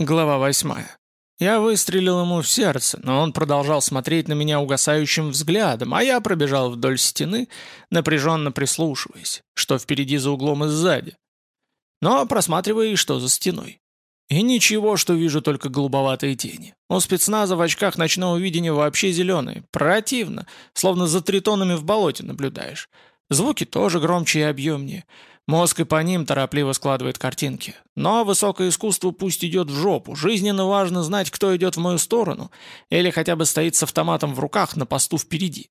Глава восьмая. Я выстрелил ему в сердце, но он продолжал смотреть на меня угасающим взглядом, а я пробежал вдоль стены, напряженно прислушиваясь, что впереди за углом и сзади. Но просматривая и что за стеной. И ничего, что вижу только голубоватые тени. У спецназа в очках ночного видения вообще зеленые. Противно, словно за тритонами в болоте наблюдаешь. Звуки тоже громче и объемнее. Мозг и по ним торопливо складывает картинки. Но высокое искусство пусть идет в жопу. Жизненно важно знать, кто идет в мою сторону. Или хотя бы стоит с автоматом в руках на посту впереди.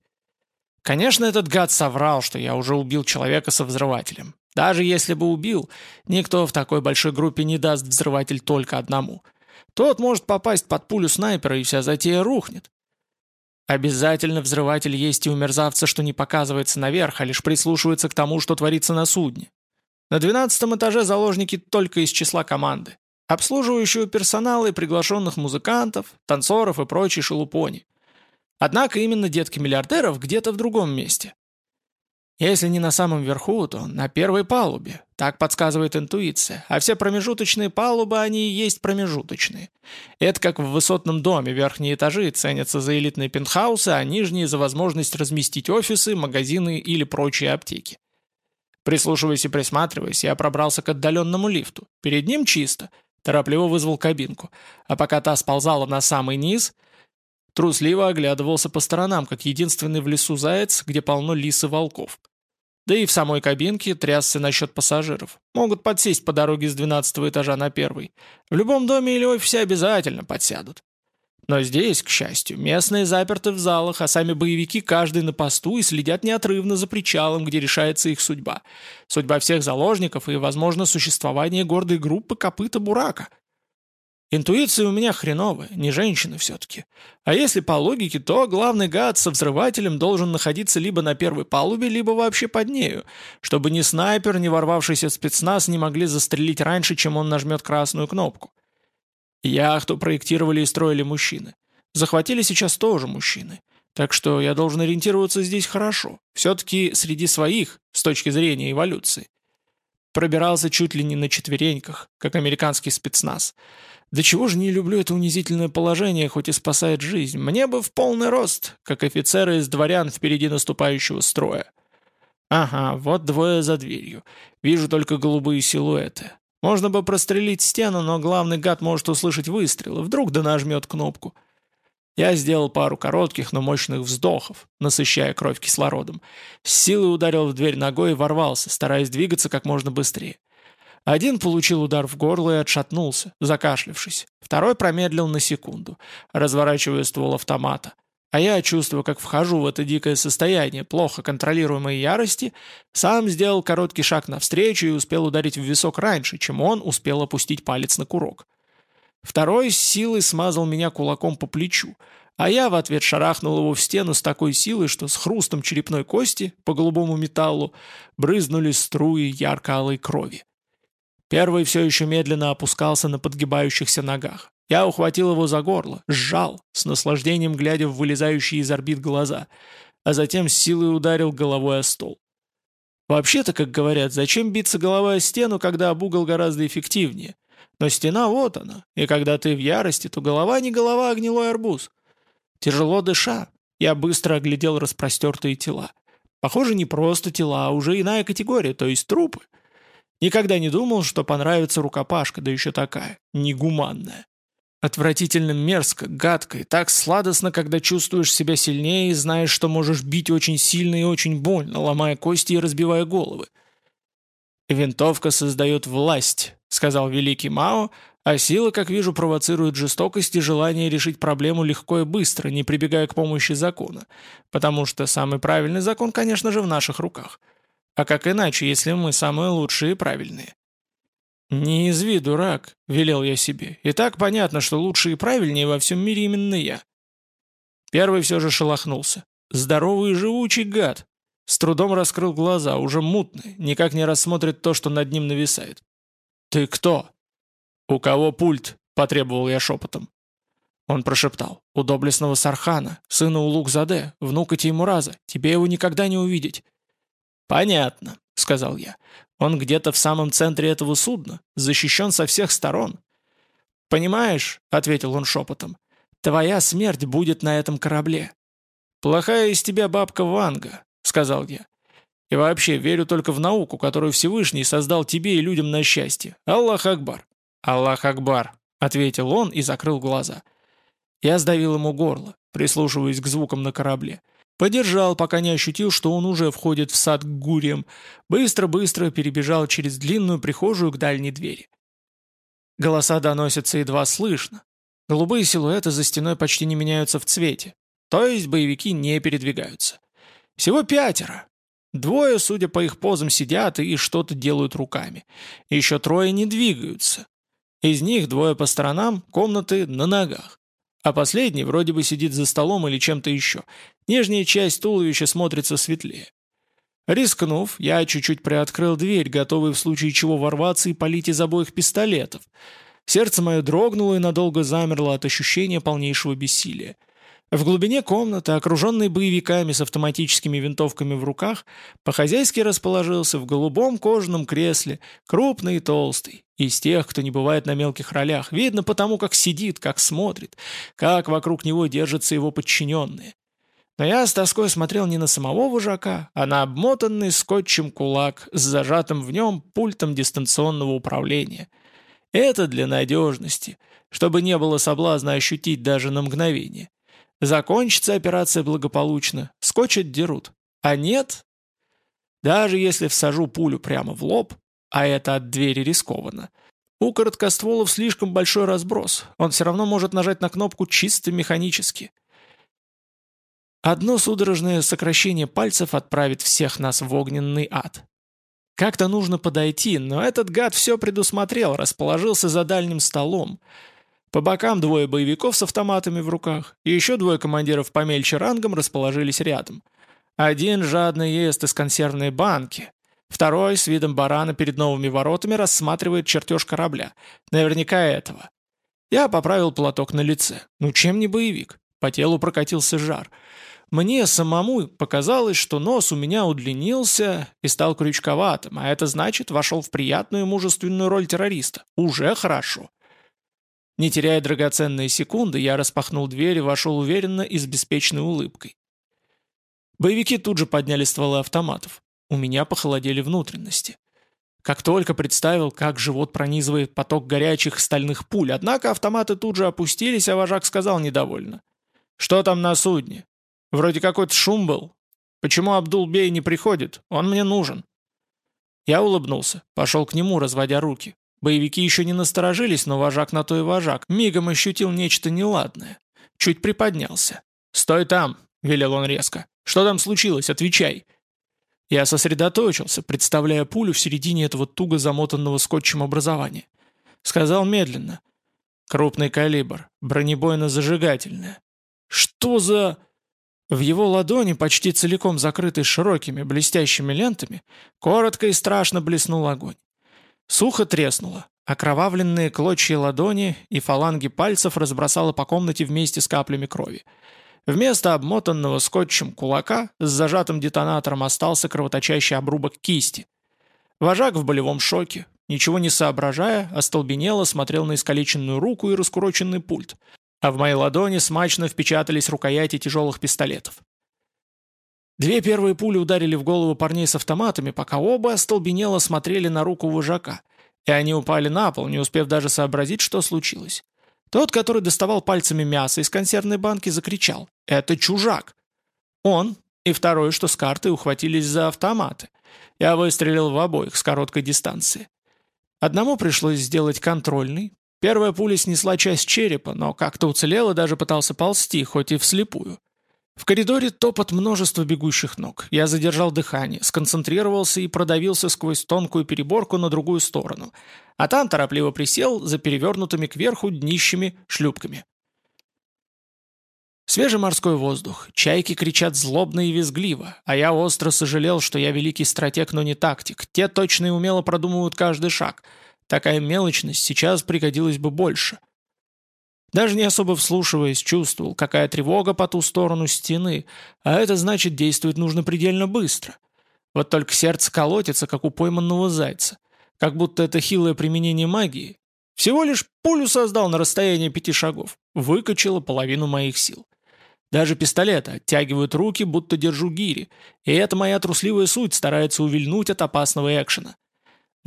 Конечно, этот гад соврал, что я уже убил человека со взрывателем. Даже если бы убил, никто в такой большой группе не даст взрыватель только одному. Тот может попасть под пулю снайпера, и вся затея рухнет. Обязательно взрыватель есть и у мерзавца, что не показывается наверх, а лишь прислушивается к тому, что творится на судне. На двенадцатом этаже заложники только из числа команды. Обслуживающего персонала и приглашенных музыкантов, танцоров и прочей шелупони. Однако именно детки миллиардеров где-то в другом месте. Если не на самом верху, то на первой палубе. Так подсказывает интуиция. А все промежуточные палубы, они и есть промежуточные. Это как в высотном доме. Верхние этажи ценятся за элитные пентхаусы, а нижние за возможность разместить офисы, магазины или прочие аптеки. Прислушиваясь и присматриваясь, я пробрался к отдаленному лифту. Перед ним чисто. Торопливо вызвал кабинку. А пока та сползала на самый низ, трусливо оглядывался по сторонам, как единственный в лесу заяц, где полно лис и волков. Да и в самой кабинке трясся насчет пассажиров. Могут подсесть по дороге с 12 этажа на первый. В любом доме или офисе обязательно подсядут. Но здесь, к счастью, местные заперты в залах, а сами боевики каждый на посту и следят неотрывно за причалом, где решается их судьба. Судьба всех заложников и, возможно, существование гордой группы копыта Бурака. Интуиция у меня хреновая, не женщина все-таки. А если по логике, то главный гад со взрывателем должен находиться либо на первой палубе, либо вообще под нею, чтобы ни снайпер, ни ворвавшийся спецназ не могли застрелить раньше, чем он нажмет красную кнопку. Яхту проектировали и строили мужчины. Захватили сейчас тоже мужчины. Так что я должен ориентироваться здесь хорошо. Все-таки среди своих, с точки зрения эволюции. Пробирался чуть ли не на четвереньках, как американский спецназ. Да чего же не люблю это унизительное положение, хоть и спасает жизнь. Мне бы в полный рост, как офицеры из дворян впереди наступающего строя. Ага, вот двое за дверью. Вижу только голубые силуэты. Можно бы прострелить стену, но главный гад может услышать выстрелы, вдруг да нажмет кнопку. Я сделал пару коротких, но мощных вздохов, насыщая кровь кислородом. С силой ударил в дверь ногой и ворвался, стараясь двигаться как можно быстрее. Один получил удар в горло и отшатнулся, закашлявшись. Второй промедлил на секунду, разворачивая ствол автомата. А я, чувствуя, как вхожу в это дикое состояние плохо контролируемой ярости, сам сделал короткий шаг навстречу и успел ударить в висок раньше, чем он успел опустить палец на курок. Второй с силой смазал меня кулаком по плечу, а я в ответ шарахнул его в стену с такой силой, что с хрустом черепной кости по голубому металлу брызнули струи ярко-алой крови. Первый все еще медленно опускался на подгибающихся ногах. Я ухватил его за горло, сжал, с наслаждением глядя в вылезающие из орбит глаза, а затем с силой ударил головой о стол. Вообще-то, как говорят, зачем биться головой о стену, когда об угол гораздо эффективнее? Но стена вот она, и когда ты в ярости, то голова не голова, а гнилой арбуз. Тяжело дыша, я быстро оглядел распростертые тела. Похоже, не просто тела, а уже иная категория, то есть трупы. Никогда не думал, что понравится рукопашка, да еще такая, негуманная. Отвратительно мерзко, гадко и так сладостно, когда чувствуешь себя сильнее и знаешь, что можешь бить очень сильно и очень больно, ломая кости и разбивая головы. «Винтовка создает власть», — сказал великий Мао, а сила, как вижу, провоцирует жестокость и желание решить проблему легко и быстро, не прибегая к помощи закона. Потому что самый правильный закон, конечно же, в наших руках. А как иначе, если мы самые лучшие и правильные? «Не изви, дурак», — велел я себе. «И так понятно, что лучше и правильнее во всем мире именно я». Первый все же шелохнулся. Здоровый и живучий гад. С трудом раскрыл глаза, уже мутный, никак не рассмотрит то, что над ним нависает. «Ты кто?» «У кого пульт?» — потребовал я шепотом. Он прошептал. «У доблестного Сархана, сына Улук-Заде, внука Теймураза. Тебе его никогда не увидеть». «Понятно», — сказал я. Он где-то в самом центре этого судна, защищен со всех сторон. «Понимаешь», — ответил он шепотом, — «твоя смерть будет на этом корабле». «Плохая из тебя бабка Ванга», — сказал я. «И вообще верю только в науку, которую Всевышний создал тебе и людям на счастье. Аллах Акбар». «Аллах Акбар», — ответил он и закрыл глаза. Я сдавил ему горло, прислушиваясь к звукам на корабле. Подержал, пока не ощутил, что он уже входит в сад к гурьям. Быстро-быстро перебежал через длинную прихожую к дальней двери. Голоса доносятся едва слышно. Голубые силуэты за стеной почти не меняются в цвете. То есть боевики не передвигаются. Всего пятеро. Двое, судя по их позам, сидят и что-то делают руками. Еще трое не двигаются. Из них двое по сторонам, комнаты на ногах. А последний вроде бы сидит за столом или чем-то еще. Нижняя часть туловища смотрится светлее. Рискнув, я чуть-чуть приоткрыл дверь, готовый в случае чего ворваться и полить из обоих пистолетов. Сердце мое дрогнуло и надолго замерло от ощущения полнейшего бессилия. В глубине комнаты, окруженный боевиками с автоматическими винтовками в руках, по-хозяйски расположился в голубом кожаном кресле, крупный и толстый, из тех, кто не бывает на мелких ролях, видно потому, как сидит, как смотрит, как вокруг него держатся его подчиненные. Но я с тоской смотрел не на самого вожака, а на обмотанный скотчем кулак с зажатым в нем пультом дистанционного управления. Это для надежности, чтобы не было соблазна ощутить даже на мгновение. Закончится операция благополучно, скотч отдерут. А нет? Даже если всажу пулю прямо в лоб, а это от двери рискованно, у короткостволов слишком большой разброс, он все равно может нажать на кнопку чисто механически. Одно судорожное сокращение пальцев отправит всех нас в огненный ад. Как-то нужно подойти, но этот гад все предусмотрел, расположился за дальним столом, по бокам двое боевиков с автоматами в руках, и еще двое командиров помельче рангом расположились рядом. Один жадно ест из консервной банки, второй с видом барана перед новыми воротами рассматривает чертеж корабля. Наверняка этого. Я поправил платок на лице. Ну чем не боевик? По телу прокатился жар. Мне самому показалось, что нос у меня удлинился и стал крючковатым, а это значит, вошел в приятную мужественную роль террориста. Уже хорошо. Не теряя драгоценные секунды, я распахнул дверь и вошел уверенно и с беспечной улыбкой. Боевики тут же подняли стволы автоматов. У меня похолодели внутренности. Как только представил, как живот пронизывает поток горячих стальных пуль, однако автоматы тут же опустились, а вожак сказал недовольно. «Что там на судне? Вроде какой-то шум был. Почему Абдул-Бей не приходит? Он мне нужен». Я улыбнулся, пошел к нему, разводя руки. Боевики еще не насторожились, но вожак на то и вожак. Мигом ощутил нечто неладное. Чуть приподнялся. «Стой там!» — велел он резко. «Что там случилось? Отвечай!» Я сосредоточился, представляя пулю в середине этого туго замотанного скотчем образования. Сказал медленно. «Крупный калибр, бронебойно-зажигательная». «Что за...» В его ладони, почти целиком закрытой широкими блестящими лентами, коротко и страшно блеснул огонь. Сухо треснуло. Окровавленные клочья ладони и фаланги пальцев разбросало по комнате вместе с каплями крови. Вместо обмотанного скотчем кулака с зажатым детонатором остался кровоточащий обрубок кисти. Вожак в болевом шоке, ничего не соображая, остолбенело смотрел на искалеченную руку и раскуроченный пульт, а в моей ладони смачно впечатались рукояти тяжелых пистолетов. Две первые пули ударили в голову парней с автоматами, пока оба остолбенело смотрели на руку вожака, и они упали на пол, не успев даже сообразить, что случилось. Тот, который доставал пальцами мясо из консервной банки, закричал «Это чужак!». Он и второй, что с картой, ухватились за автоматы. Я выстрелил в обоих с короткой дистанции. Одному пришлось сделать контрольный. Первая пуля снесла часть черепа, но как-то уцелел и даже пытался ползти, хоть и вслепую. В коридоре топот множества бегущих ног. Я задержал дыхание, сконцентрировался и продавился сквозь тонкую переборку на другую сторону. А там торопливо присел за перевернутыми кверху днищами шлюпками. Свежий морской воздух, чайки кричат злобно и визгливо, а я остро сожалел, что я великий стратег, но не тактик. Те точно и умело продумывают каждый шаг. Такая мелочность сейчас пригодилась бы больше. Даже не особо вслушиваясь, чувствовал, какая тревога по ту сторону стены, а это значит, действовать нужно предельно быстро. Вот только сердце колотится, как у пойманного зайца. Как будто это хилое применение магии. Всего лишь пулю создал на расстоянии пяти шагов. Выкачало половину моих сил. Даже пистолеты оттягивают руки, будто держу гири, и эта моя трусливая суть старается увильнуть от опасного экшена.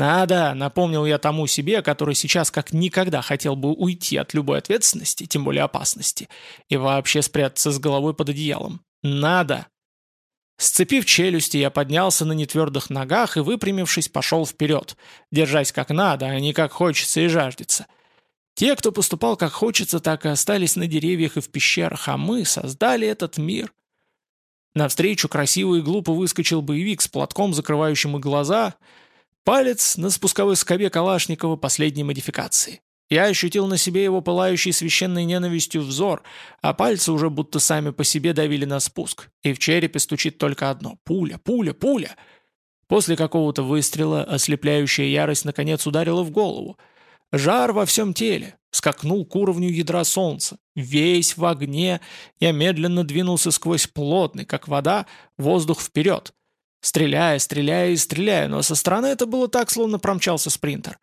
«Надо», — напомнил я тому себе, который сейчас как никогда хотел бы уйти от любой ответственности, тем более опасности, и вообще спрятаться с головой под одеялом. «Надо». Сцепив челюсти, я поднялся на нетвердых ногах и, выпрямившись, пошел вперед, держась как надо, а не как хочется и жаждется. Те, кто поступал как хочется, так и остались на деревьях и в пещерах, а мы создали этот мир. Навстречу красиво и глупо выскочил боевик с платком, закрывающим и глаза, палец на спусковой скобе Калашникова последней модификации. Я ощутил на себе его пылающий священной ненавистью взор, а пальцы уже будто сами по себе давили на спуск, и в черепе стучит только одно — пуля, пуля, пуля. После какого-то выстрела ослепляющая ярость наконец ударила в голову. Жар во всем теле, скакнул к уровню ядра солнца. Весь в огне, я медленно двинулся сквозь плотный, как вода, воздух вперед. Стреляя, стреляя и стреляя, но со стороны это было так, словно промчался спринтер.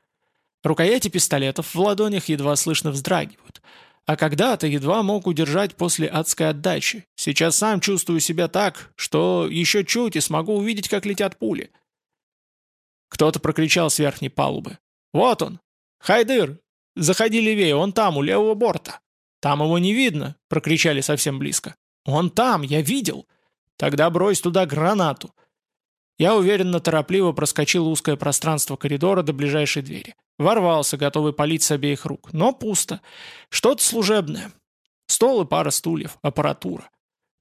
Рукояти пистолетов в ладонях едва слышно вздрагивают. А когда-то едва мог удержать после адской отдачи. Сейчас сам чувствую себя так, что еще чуть и смогу увидеть, как летят пули. Кто-то прокричал с верхней палубы. «Вот он! Хайдыр! Заходи левее, он там, у левого борта!» «Там его не видно!» — прокричали совсем близко. «Он там, я видел!» «Тогда брось туда гранату!» Я уверенно торопливо проскочил узкое пространство коридора до ближайшей двери. Ворвался, готовый палить с обеих рук. Но пусто. Что-то служебное. Стол и пара стульев. Аппаратура.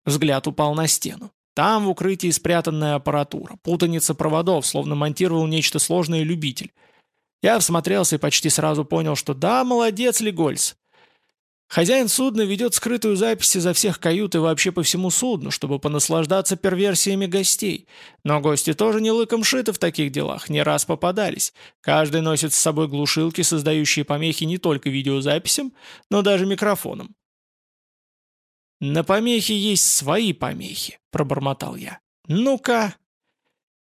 Взгляд упал на стену. Там в укрытии спрятанная аппаратура. Путаница проводов, словно монтировал нечто сложное любитель. Я всмотрелся и почти сразу понял, что да, молодец Легольц. Хозяин судна ведет скрытую запись изо всех кают и вообще по всему судну, чтобы понаслаждаться перверсиями гостей. Но гости тоже не лыком шиты в таких делах, не раз попадались. Каждый носит с собой глушилки, создающие помехи не только видеозаписям, но даже микрофоном. «На помехи есть свои помехи», — пробормотал я. «Ну-ка».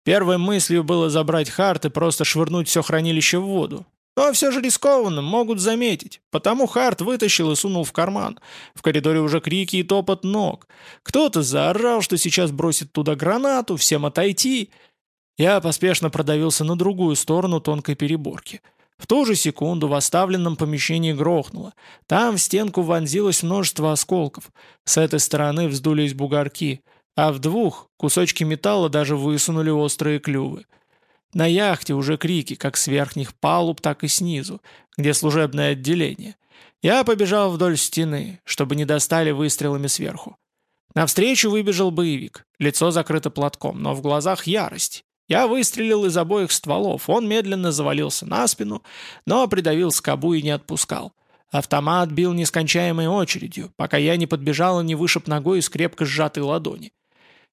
Первой мыслью было забрать хард и просто швырнуть все хранилище в воду. Но все же рискованно, могут заметить. Потому Харт вытащил и сунул в карман. В коридоре уже крики и топот ног. Кто-то заорал, что сейчас бросит туда гранату, всем отойти. Я поспешно продавился на другую сторону тонкой переборки. В ту же секунду в оставленном помещении грохнуло. Там в стенку вонзилось множество осколков. С этой стороны вздулись бугорки, а в двух кусочки металла даже высунули острые клювы. На яхте уже крики, как с верхних палуб, так и снизу, где служебное отделение. Я побежал вдоль стены, чтобы не достали выстрелами сверху. Навстречу выбежал боевик, лицо закрыто платком, но в глазах ярость. Я выстрелил из обоих стволов, он медленно завалился на спину, но придавил скобу и не отпускал. Автомат бил нескончаемой очередью, пока я не подбежал и не вышиб ногой из крепко сжатой ладони.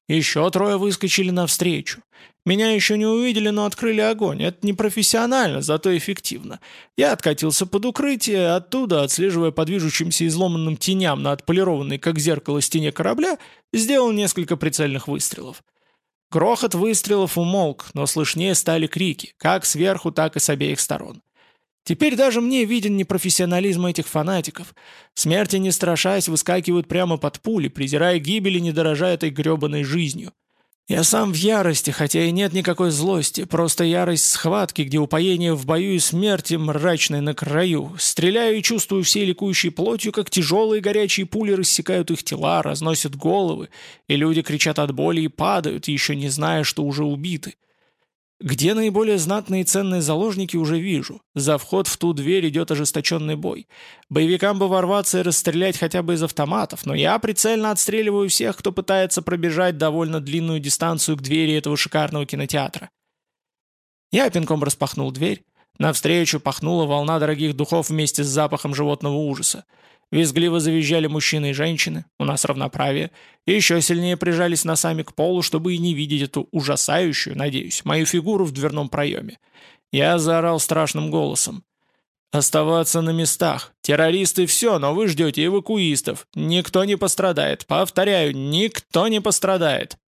Еще трое выскочили навстречу. Меня еще не увидели, но открыли огонь. Это не профессионально, зато эффективно. Я откатился под укрытие, оттуда, отслеживая по движущимся изломанным теням на отполированной, как зеркало, стене корабля, сделал несколько прицельных выстрелов. Грохот выстрелов умолк, но слышнее стали крики, как сверху, так и с обеих сторон. Теперь даже мне виден непрофессионализм этих фанатиков. Смерти не страшась, выскакивают прямо под пули, презирая гибели, не дорожа этой гребаной жизнью. Я сам в ярости, хотя и нет никакой злости, просто ярость схватки, где упоение в бою и смерти мрачной на краю. Стреляю и чувствую всей ликующей плотью, как тяжелые горячие пули рассекают их тела, разносят головы, и люди кричат от боли и падают, еще не зная, что уже убиты. Где наиболее знатные и ценные заложники, уже вижу. За вход в ту дверь идет ожесточенный бой. Боевикам бы ворваться и расстрелять хотя бы из автоматов, но я прицельно отстреливаю всех, кто пытается пробежать довольно длинную дистанцию к двери этого шикарного кинотеатра. Я пинком распахнул дверь. Навстречу пахнула волна дорогих духов вместе с запахом животного ужаса. Визгливо завизжали мужчины и женщины, у нас равноправие, и еще сильнее прижались носами к полу, чтобы и не видеть эту ужасающую, надеюсь, мою фигуру в дверном проеме. Я заорал страшным голосом. «Оставаться на местах. Террористы все, но вы ждете эвакуистов. Никто не пострадает. Повторяю, никто не пострадает.